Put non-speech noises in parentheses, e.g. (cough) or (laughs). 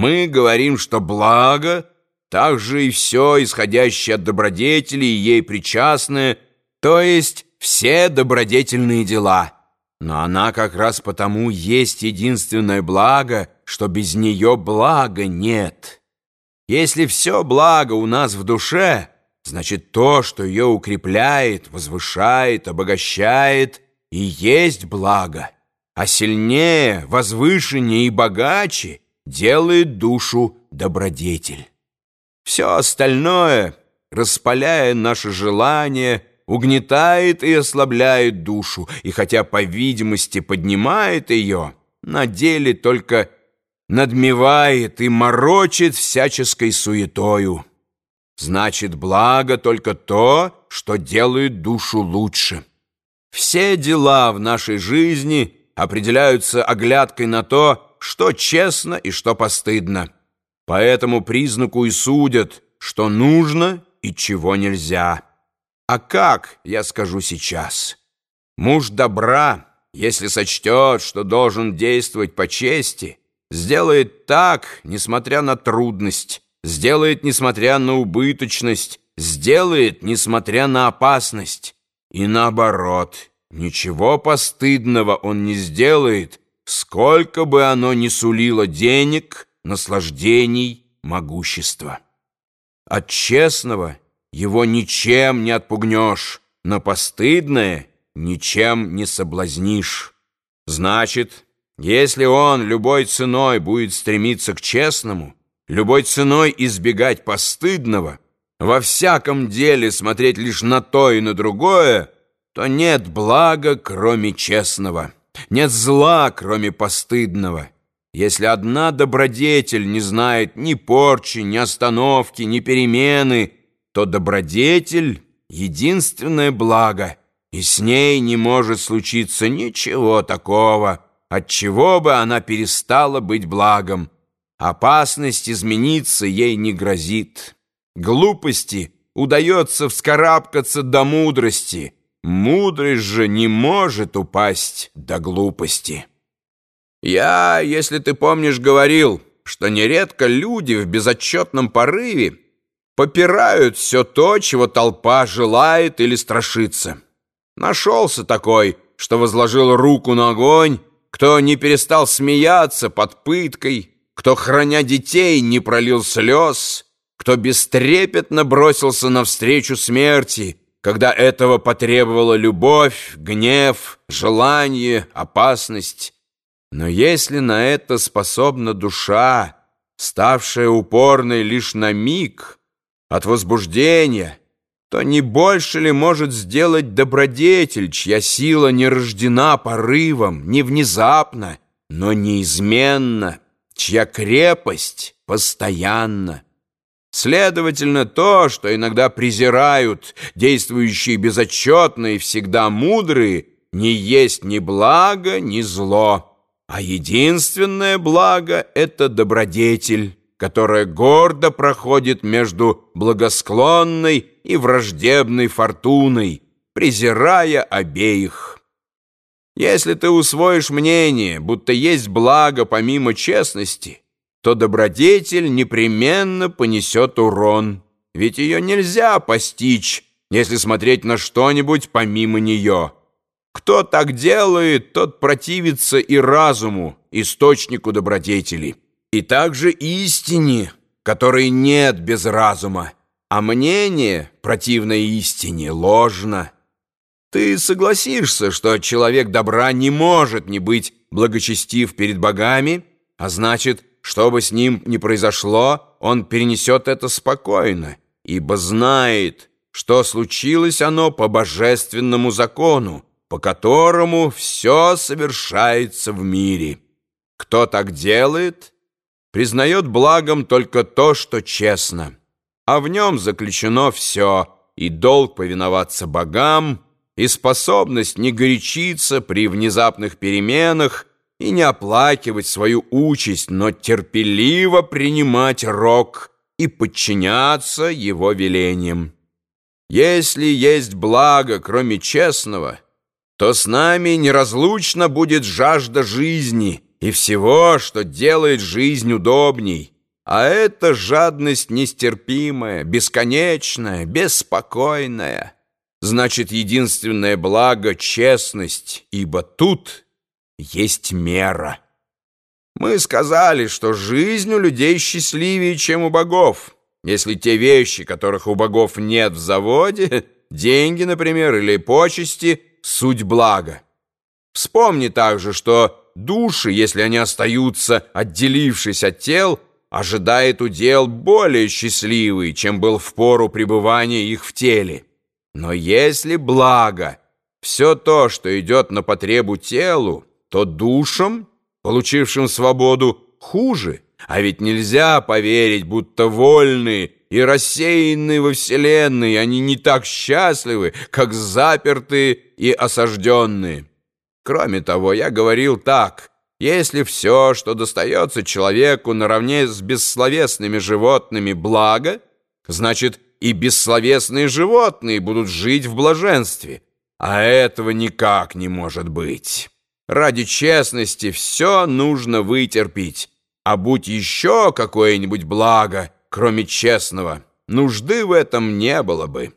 Мы говорим, что благо, также и все, исходящее от добродетели и ей причастное, то есть все добродетельные дела. Но она как раз потому есть единственное благо, что без нее блага нет. Если все благо у нас в душе, значит то, что ее укрепляет, возвышает, обогащает, и есть благо, а сильнее, возвышеннее и богаче делает душу добродетель. Все остальное, распаляя наши желания, угнетает и ослабляет душу, и хотя, по видимости, поднимает ее, на деле только надмевает и морочит всяческой суетою. Значит, благо только то, что делает душу лучше. Все дела в нашей жизни определяются оглядкой на то, что честно и что постыдно. По этому признаку и судят, что нужно и чего нельзя. А как, я скажу сейчас. Муж добра, если сочтет, что должен действовать по чести, сделает так, несмотря на трудность, сделает, несмотря на убыточность, сделает, несмотря на опасность. И наоборот, ничего постыдного он не сделает, сколько бы оно ни сулило денег, наслаждений, могущества. От честного его ничем не отпугнешь, но постыдное ничем не соблазнишь. Значит, если он любой ценой будет стремиться к честному, любой ценой избегать постыдного, во всяком деле смотреть лишь на то и на другое, то нет блага, кроме честного, нет зла, кроме постыдного. Если одна добродетель не знает ни порчи, ни остановки, ни перемены, то добродетель — единственное благо, и с ней не может случиться ничего такого, от чего бы она перестала быть благом. Опасность измениться ей не грозит. Глупости удается вскарабкаться до мудрости. Мудрость же не может упасть до глупости. Я, если ты помнишь, говорил, что нередко люди в безотчетном порыве попирают все то, чего толпа желает или страшится. Нашелся такой, что возложил руку на огонь, кто не перестал смеяться под пыткой, кто, храня детей, не пролил слез, кто бестрепетно бросился навстречу смерти, когда этого потребовала любовь, гнев, желание, опасность. Но если на это способна душа, ставшая упорной лишь на миг от возбуждения, то не больше ли может сделать добродетель, чья сила не рождена порывом, не внезапно, но неизменно, чья крепость постоянна? Следовательно, то, что иногда презирают действующие безотчетно и всегда мудрые, не есть ни благо, ни зло, а единственное благо — это добродетель которая гордо проходит между благосклонной и враждебной фортуной, презирая обеих. Если ты усвоишь мнение, будто есть благо помимо честности, то добродетель непременно понесет урон, ведь ее нельзя постичь, если смотреть на что-нибудь помимо нее. Кто так делает, тот противится и разуму, источнику добродетели и также истине, которой нет без разума, а мнение, противное истине, ложно. Ты согласишься, что человек добра не может не быть благочестив перед богами, а значит, что бы с ним ни произошло, он перенесет это спокойно, ибо знает, что случилось оно по божественному закону, по которому все совершается в мире. Кто так делает — признает благом только то, что честно, а в нем заключено все, и долг повиноваться богам, и способность не горячиться при внезапных переменах и не оплакивать свою участь, но терпеливо принимать рок и подчиняться его велениям. Если есть благо, кроме честного, то с нами неразлучно будет жажда жизни — и всего, что делает жизнь удобней. А это жадность нестерпимая, бесконечная, беспокойная. Значит, единственное благо — честность, ибо тут есть мера. Мы сказали, что жизнь у людей счастливее, чем у богов. Если те вещи, которых у богов нет в заводе, (laughs) деньги, например, или почести, суть блага. Вспомни также, что души, если они остаются, отделившись от тел, ожидает удел более счастливый, чем был в пору пребывания их в теле. Но если благо, все то, что идет на потребу телу, то душам, получившим свободу, хуже. А ведь нельзя поверить, будто вольные и рассеянные во Вселенной они не так счастливы, как запертые и осажденные. Кроме того, я говорил так, если все, что достается человеку наравне с бессловесными животными, благо, значит, и бессловесные животные будут жить в блаженстве. А этого никак не может быть. Ради честности все нужно вытерпеть. А будь еще какое-нибудь благо, кроме честного, нужды в этом не было бы».